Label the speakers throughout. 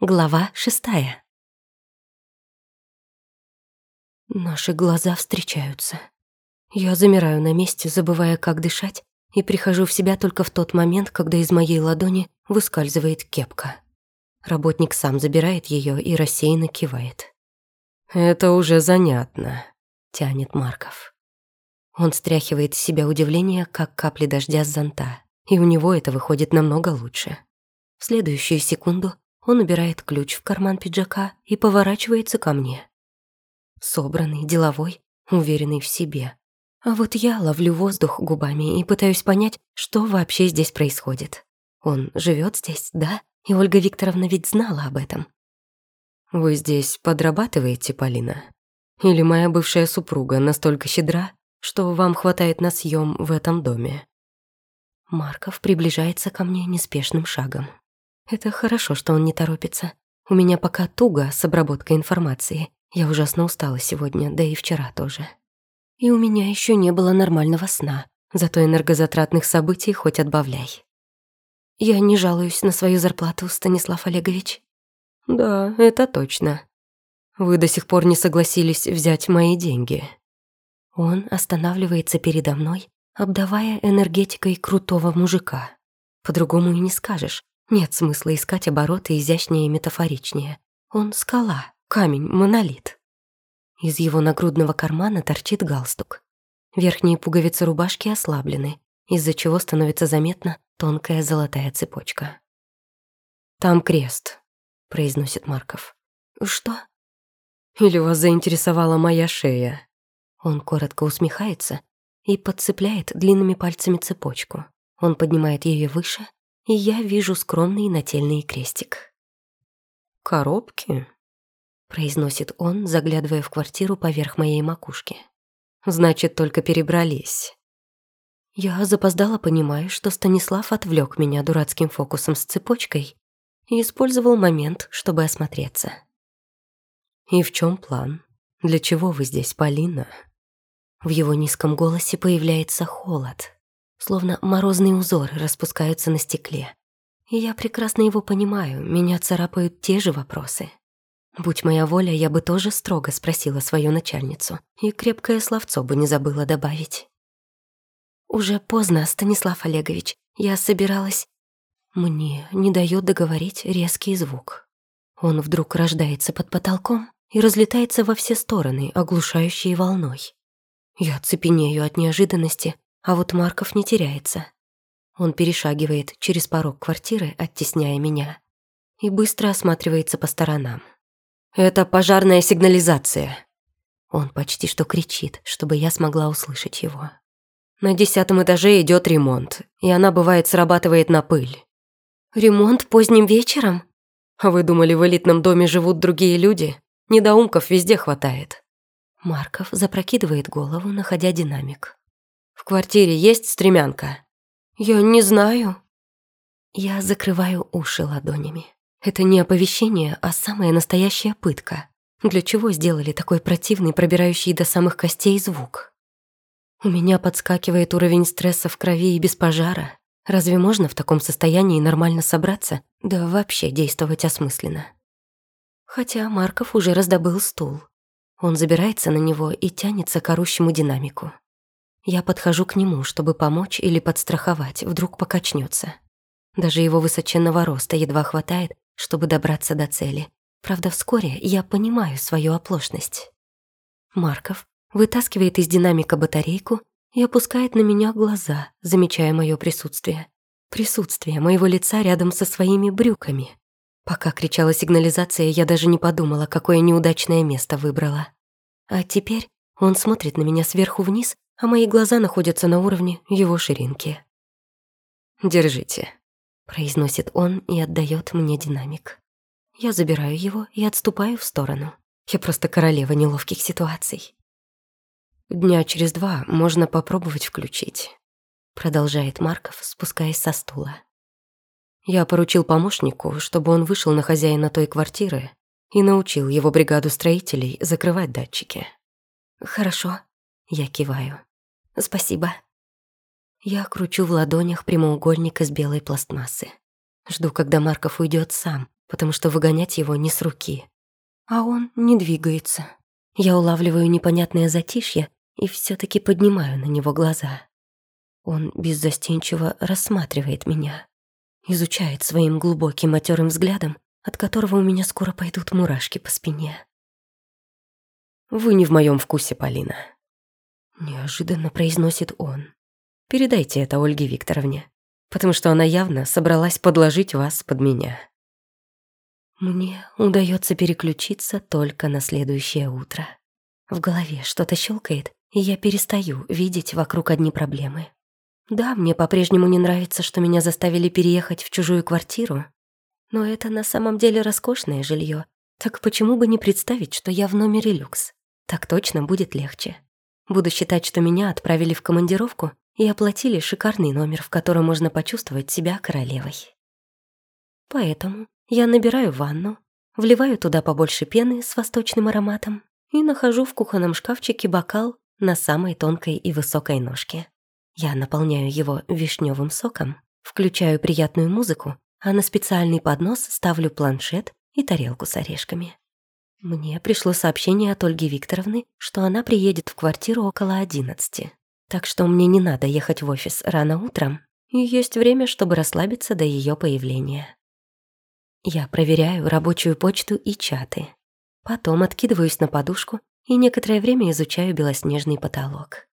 Speaker 1: Глава шестая. Наши глаза встречаются. Я замираю на месте, забывая, как дышать, и прихожу в себя только в тот момент, когда из моей ладони выскальзывает кепка. Работник сам забирает ее и рассеянно кивает. «Это уже занятно», — тянет Марков. Он стряхивает с себя удивление, как капли дождя с зонта, и у него это выходит намного лучше. В следующую секунду он убирает ключ в карман пиджака и поворачивается ко мне. Собранный, деловой, уверенный в себе. А вот я ловлю воздух губами и пытаюсь понять, что вообще здесь происходит. Он живет здесь, да? И Ольга Викторовна ведь знала об этом. «Вы здесь подрабатываете, Полина? Или моя бывшая супруга настолько щедра, что вам хватает на съем в этом доме?» Марков приближается ко мне неспешным шагом. Это хорошо, что он не торопится. У меня пока туго с обработкой информации. Я ужасно устала сегодня, да и вчера тоже. И у меня еще не было нормального сна, зато энергозатратных событий хоть отбавляй. Я не жалуюсь на свою зарплату, Станислав Олегович. Да, это точно. Вы до сих пор не согласились взять мои деньги. Он останавливается передо мной, обдавая энергетикой крутого мужика. По-другому и не скажешь. Нет смысла искать обороты изящнее и метафоричнее. Он скала, камень, монолит. Из его нагрудного кармана торчит галстук. Верхние пуговицы рубашки ослаблены, из-за чего становится заметна тонкая золотая цепочка. «Там крест», — произносит Марков. «Что?» «Или вас заинтересовала моя шея?» Он коротко усмехается и подцепляет длинными пальцами цепочку. Он поднимает ее выше, и я вижу скромный нательный крестик. «Коробки?» — произносит он, заглядывая в квартиру поверх моей макушки. «Значит, только перебрались». Я запоздала, понимаю, что Станислав отвлек меня дурацким фокусом с цепочкой и использовал момент, чтобы осмотреться. «И в чем план? Для чего вы здесь, Полина?» В его низком голосе появляется холод словно морозные узоры распускаются на стекле. И я прекрасно его понимаю, меня царапают те же вопросы. Будь моя воля, я бы тоже строго спросила свою начальницу, и крепкое словцо бы не забыла добавить. «Уже поздно, Станислав Олегович, я собиралась...» Мне не дает договорить резкий звук. Он вдруг рождается под потолком и разлетается во все стороны, оглушающей волной. Я цепенею от неожиданности, а вот Марков не теряется. Он перешагивает через порог квартиры, оттесняя меня, и быстро осматривается по сторонам. «Это пожарная сигнализация!» Он почти что кричит, чтобы я смогла услышать его. На десятом этаже идет ремонт, и она, бывает, срабатывает на пыль. «Ремонт поздним вечером?» А вы думали, в элитном доме живут другие люди? Недоумков везде хватает. Марков запрокидывает голову, находя динамик квартире есть стремянка?» «Я не знаю». Я закрываю уши ладонями. Это не оповещение, а самая настоящая пытка. Для чего сделали такой противный, пробирающий до самых костей звук? У меня подскакивает уровень стресса в крови и без пожара. Разве можно в таком состоянии нормально собраться, да вообще действовать осмысленно? Хотя Марков уже раздобыл стул. Он забирается на него и тянется к орущему динамику. Я подхожу к нему, чтобы помочь или подстраховать, вдруг покачнется. Даже его высоченного роста едва хватает, чтобы добраться до цели. Правда, вскоре я понимаю свою оплошность. Марков вытаскивает из динамика батарейку и опускает на меня глаза, замечая мое присутствие. Присутствие моего лица рядом со своими брюками. Пока кричала сигнализация, я даже не подумала, какое неудачное место выбрала. А теперь он смотрит на меня сверху вниз а мои глаза находятся на уровне его ширинки. «Держите», — произносит он и отдает мне динамик. Я забираю его и отступаю в сторону. Я просто королева неловких ситуаций. «Дня через два можно попробовать включить», — продолжает Марков, спускаясь со стула. Я поручил помощнику, чтобы он вышел на хозяина той квартиры и научил его бригаду строителей закрывать датчики. «Хорошо», — я киваю. «Спасибо». Я кручу в ладонях прямоугольник из белой пластмассы. Жду, когда Марков уйдет сам, потому что выгонять его не с руки. А он не двигается. Я улавливаю непонятное затишье и все таки поднимаю на него глаза. Он беззастенчиво рассматривает меня, изучает своим глубоким матерым взглядом, от которого у меня скоро пойдут мурашки по спине. «Вы не в моем вкусе, Полина», — неожиданно произносит он. «Передайте это Ольге Викторовне, потому что она явно собралась подложить вас под меня». Мне удается переключиться только на следующее утро. В голове что-то щелкает, и я перестаю видеть вокруг одни проблемы. Да, мне по-прежнему не нравится, что меня заставили переехать в чужую квартиру, но это на самом деле роскошное жилье. Так почему бы не представить, что я в номере люкс? Так точно будет легче. Буду считать, что меня отправили в командировку и оплатили шикарный номер, в котором можно почувствовать себя королевой. Поэтому я набираю ванну, вливаю туда побольше пены с восточным ароматом и нахожу в кухонном шкафчике бокал на самой тонкой и высокой ножке. Я наполняю его вишневым соком, включаю приятную музыку, а на специальный поднос ставлю планшет и тарелку с орешками. Мне пришло сообщение от Ольги Викторовны, что она приедет в квартиру около одиннадцати. Так что мне не надо ехать в офис рано утром, и есть время, чтобы расслабиться до ее появления. Я проверяю рабочую почту и чаты. Потом откидываюсь на подушку и некоторое время изучаю белоснежный потолок.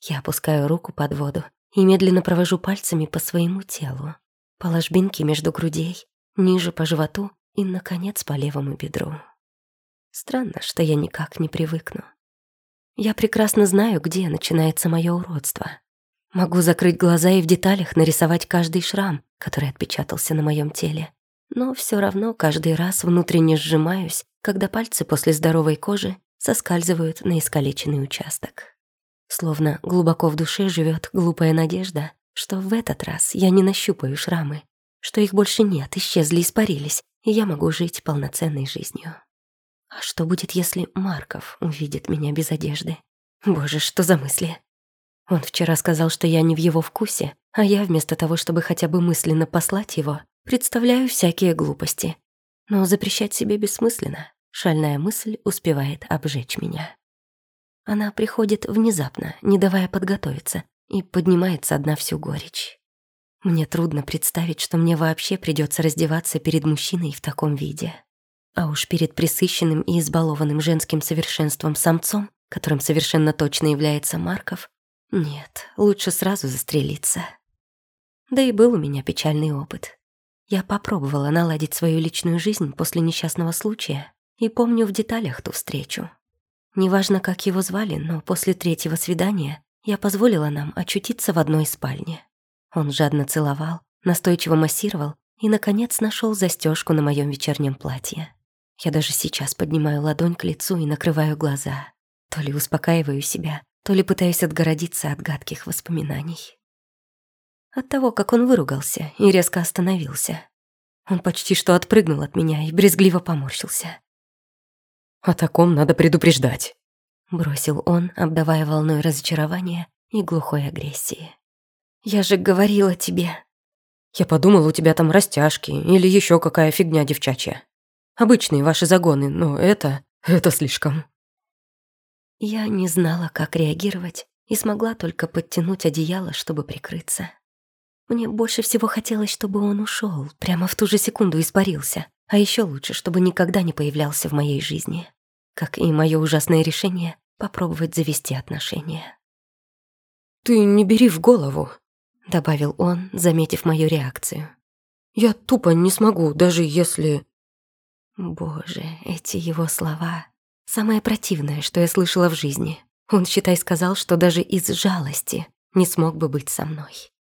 Speaker 1: Я опускаю руку под воду и медленно провожу пальцами по своему телу, по ложбинке между грудей, ниже по животу и, наконец, по левому бедру. Странно, что я никак не привыкну. Я прекрасно знаю, где начинается мое уродство. Могу закрыть глаза и в деталях нарисовать каждый шрам, который отпечатался на моем теле но все равно каждый раз внутренне сжимаюсь, когда пальцы после здоровой кожи соскальзывают на искалеченный участок. Словно глубоко в душе живет глупая надежда, что в этот раз я не нащупаю шрамы, что их больше нет, исчезли, испарились, и я могу жить полноценной жизнью. А что будет, если Марков увидит меня без одежды? Боже, что за мысли? Он вчера сказал, что я не в его вкусе, а я вместо того, чтобы хотя бы мысленно послать его, Представляю всякие глупости. Но запрещать себе бессмысленно. Шальная мысль успевает обжечь меня. Она приходит внезапно, не давая подготовиться, и поднимается одна всю горечь. Мне трудно представить, что мне вообще придется раздеваться перед мужчиной в таком виде. А уж перед присыщенным и избалованным женским совершенством самцом, которым совершенно точно является Марков, нет, лучше сразу застрелиться. Да и был у меня печальный опыт. Я попробовала наладить свою личную жизнь после несчастного случая и помню в деталях ту встречу. Неважно, как его звали, но после третьего свидания я позволила нам очутиться в одной спальне. Он жадно целовал, настойчиво массировал и, наконец, нашел застежку на моем вечернем платье. Я даже сейчас поднимаю ладонь к лицу и накрываю глаза. То ли успокаиваю себя, то ли пытаюсь отгородиться от гадких воспоминаний от того, как он выругался и резко остановился. Он почти что отпрыгнул от меня и брезгливо поморщился.
Speaker 2: «О таком надо предупреждать», —
Speaker 1: бросил он, обдавая волной разочарования и глухой агрессии. «Я же говорила тебе».
Speaker 2: «Я подумал, у тебя там растяжки или еще какая фигня девчачья. Обычные ваши загоны, но это... это слишком».
Speaker 1: Я не знала, как реагировать, и смогла только подтянуть одеяло, чтобы прикрыться. Мне больше всего хотелось, чтобы он ушел, прямо в ту же секунду испарился. А еще лучше, чтобы никогда не появлялся в моей жизни. Как и мое ужасное решение попробовать завести отношения.
Speaker 2: «Ты не бери в голову», —
Speaker 1: добавил он, заметив мою реакцию.
Speaker 2: «Я тупо не смогу, даже если...»
Speaker 1: Боже, эти его слова — самое противное, что я слышала в жизни. Он, считай, сказал, что даже из жалости не смог бы быть со мной.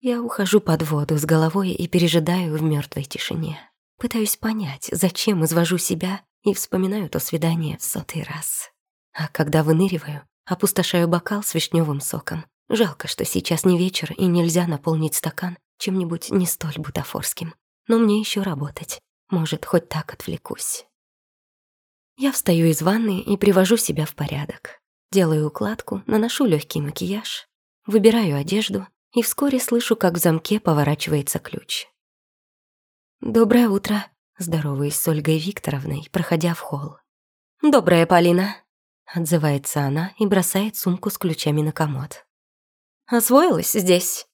Speaker 1: Я ухожу под воду с головой и пережидаю в мертвой тишине. Пытаюсь понять, зачем извожу себя и вспоминаю то свидание в сотый раз. А когда выныриваю, опустошаю бокал с вишневым соком. Жалко, что сейчас не вечер и нельзя наполнить стакан чем-нибудь не столь бутафорским. Но мне еще работать. Может, хоть так отвлекусь. Я встаю из ванны и привожу себя в порядок. Делаю укладку, наношу легкий макияж, выбираю одежду и вскоре слышу, как в замке поворачивается ключ. «Доброе утро», Здороваюсь с Ольгой Викторовной, проходя в холл. «Добрая Полина», — отзывается она и бросает сумку с ключами на комод. «Освоилась здесь?»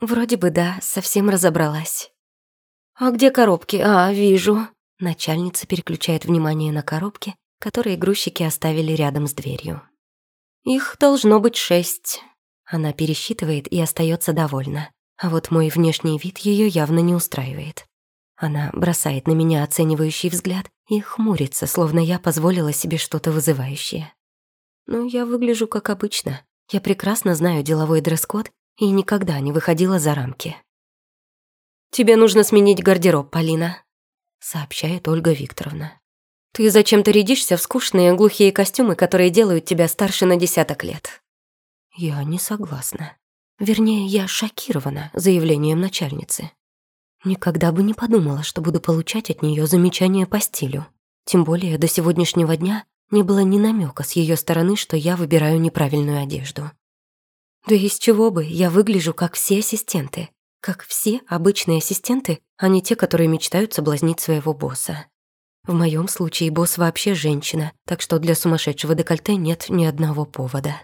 Speaker 1: «Вроде бы да, совсем разобралась». «А где коробки? А, вижу». Начальница переключает внимание на коробки, которые грузчики оставили рядом с дверью. «Их должно быть шесть». Она пересчитывает и остается довольна. А вот мой внешний вид ее явно не устраивает. Она бросает на меня оценивающий взгляд и хмурится, словно я позволила себе что-то вызывающее. Но я выгляжу как обычно. Я прекрасно знаю деловой дресс-код и никогда не выходила за рамки. «Тебе нужно сменить гардероб, Полина», — сообщает Ольга Викторовна. «Ты зачем-то рядишься в скучные глухие костюмы, которые делают тебя старше на десяток лет». Я не согласна. Вернее, я шокирована заявлением начальницы. Никогда бы не подумала, что буду получать от нее замечания по стилю. Тем более до сегодняшнего дня не было ни намека с ее стороны, что я выбираю неправильную одежду. Да из чего бы, я выгляжу как все ассистенты. Как все обычные ассистенты, а не те, которые мечтают соблазнить своего босса. В моем случае босс вообще женщина, так что для сумасшедшего декольте нет ни одного повода.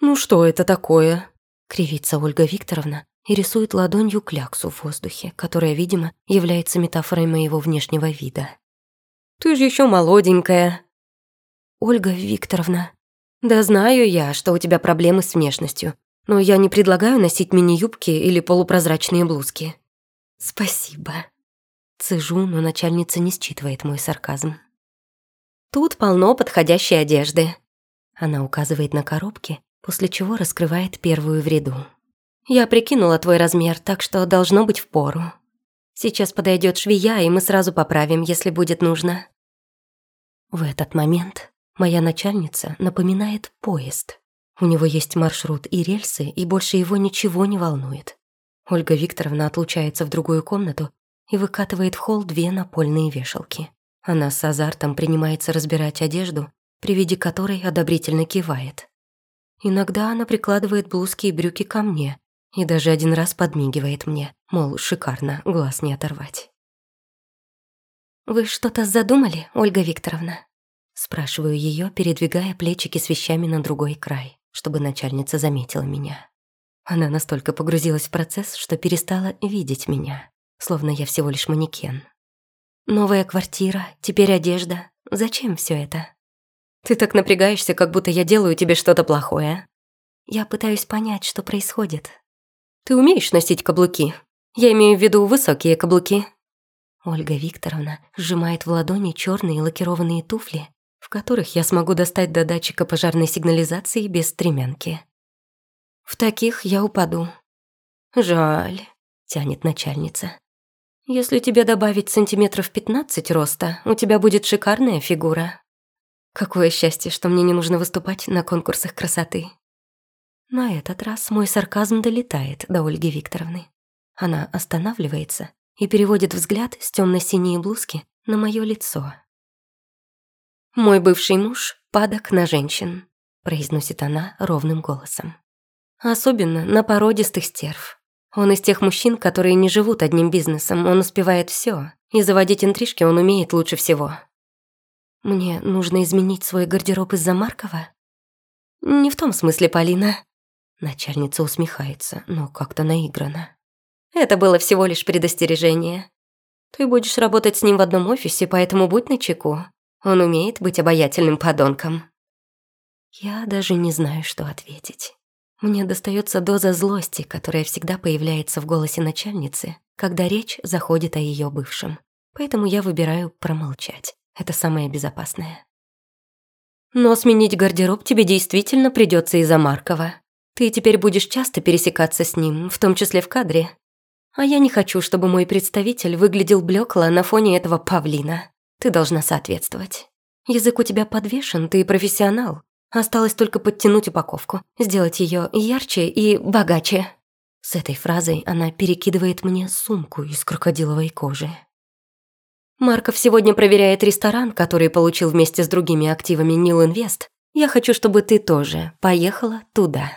Speaker 1: «Ну что это такое?» — кривится Ольга Викторовна, и рисует ладонью кляксу в воздухе, которая, видимо, является метафорой моего внешнего вида. «Ты же еще молоденькая». «Ольга Викторовна». «Да знаю я, что у тебя проблемы с внешностью, но я не предлагаю носить мини-юбки или полупрозрачные блузки». «Спасибо». Цежу, но начальница не считывает мой сарказм. «Тут полно подходящей одежды». Она указывает на коробки, после чего раскрывает первую в ряду. Я прикинула твой размер, так что должно быть в пору. Сейчас подойдет швея, и мы сразу поправим, если будет нужно. В этот момент моя начальница напоминает поезд. У него есть маршрут и рельсы, и больше его ничего не волнует. Ольга Викторовна отлучается в другую комнату и выкатывает в холл две напольные вешалки. Она с азартом принимается разбирать одежду, при виде которой одобрительно кивает. Иногда она прикладывает блузки и брюки ко мне, и даже один раз подмигивает мне, мол, шикарно, глаз не оторвать. «Вы что-то задумали, Ольга Викторовна?» Спрашиваю ее, передвигая плечики с вещами на другой край, чтобы начальница заметила меня. Она настолько погрузилась в процесс, что перестала видеть меня, словно я всего лишь манекен. «Новая квартира, теперь одежда. Зачем все это?» «Ты так напрягаешься, как будто я делаю тебе что-то плохое». «Я пытаюсь понять, что происходит», ты умеешь носить каблуки? Я имею в виду высокие каблуки». Ольга Викторовна сжимает в ладони черные лакированные туфли, в которых я смогу достать до датчика пожарной сигнализации без стремянки. «В таких я упаду». «Жаль», — тянет начальница. «Если тебе добавить сантиметров пятнадцать роста, у тебя будет шикарная фигура». Какое счастье, что мне не нужно выступать на конкурсах красоты. На этот раз мой сарказм долетает до Ольги Викторовны. Она останавливается и переводит взгляд с темно синей блузки на мое лицо. «Мой бывший муж падок на женщин», — произносит она ровным голосом. «Особенно на породистых стерв. Он из тех мужчин, которые не живут одним бизнесом, он успевает все, и заводить интрижки он умеет лучше всего». «Мне нужно изменить свой гардероб из-за Маркова?» «Не в том смысле, Полина. Начальница усмехается, но как-то наигранно. Это было всего лишь предостережение. Ты будешь работать с ним в одном офисе, поэтому будь начеку. Он умеет быть обаятельным подонком. Я даже не знаю, что ответить. Мне достается доза злости, которая всегда появляется в голосе начальницы, когда речь заходит о ее бывшем. Поэтому я выбираю промолчать. Это самое безопасное. Но сменить гардероб тебе действительно придется из-за Маркова. Ты теперь будешь часто пересекаться с ним, в том числе в кадре. А я не хочу, чтобы мой представитель выглядел блекло на фоне этого павлина. Ты должна соответствовать. Язык у тебя подвешен, ты профессионал. Осталось только подтянуть упаковку, сделать ее ярче и богаче. С этой фразой она перекидывает мне сумку из крокодиловой кожи. Марков сегодня проверяет ресторан, который получил вместе с другими активами Нил Инвест. Я хочу, чтобы ты тоже поехала туда.